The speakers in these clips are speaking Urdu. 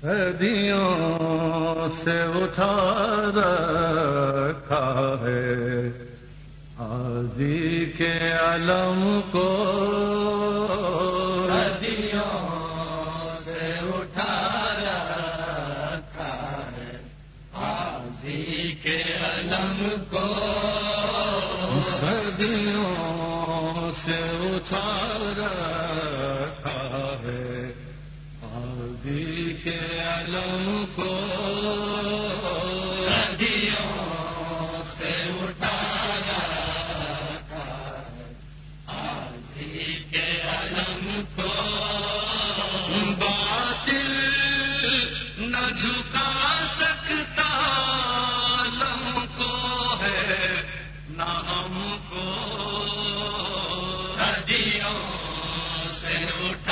صدیوں سے اٹھا رکھا ہے۔ آدی کے علم کو صدیوں سے اٹھا رکھا کے علم کو صدیوں سے اٹھا نبی کے علم کو صدیوں کے علم کو نہ جھکا سکتا علم کو ہے نہ کو صدیوں سے اٹھا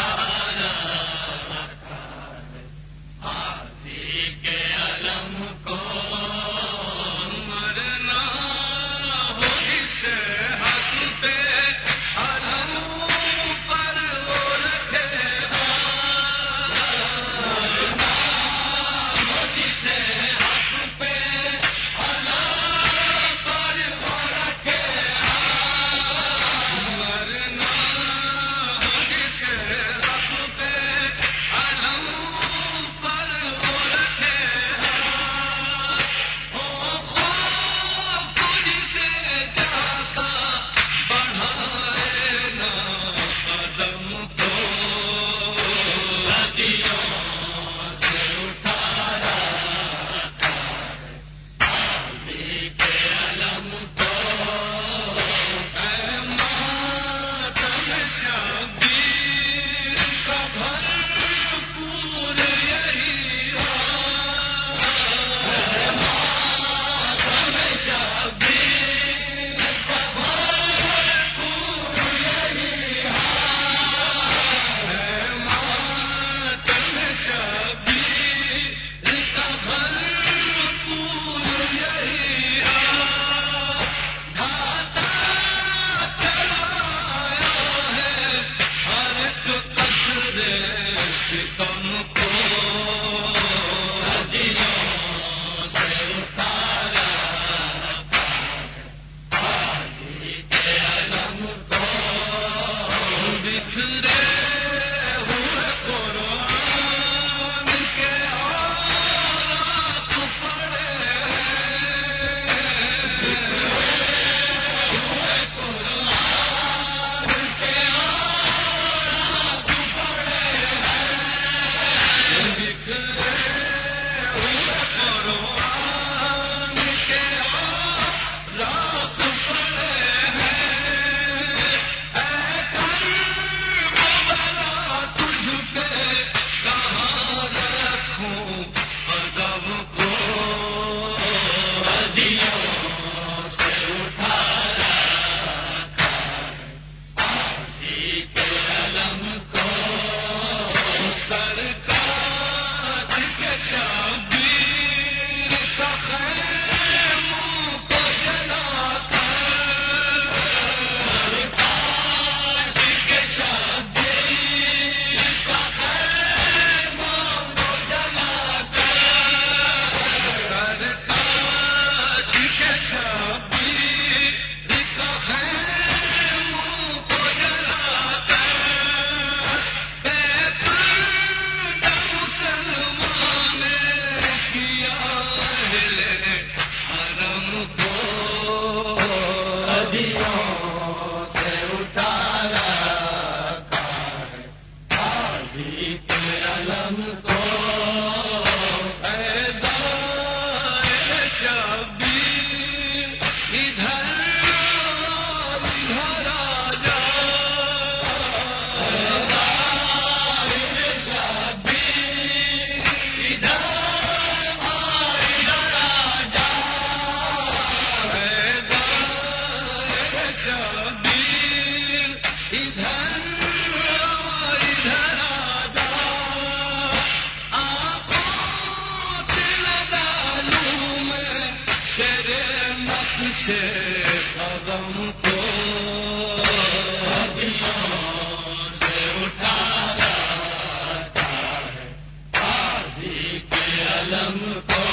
شبیر ادھر ادھر آنکھوں سے لگا لوں میں سے اٹھا رہا ہے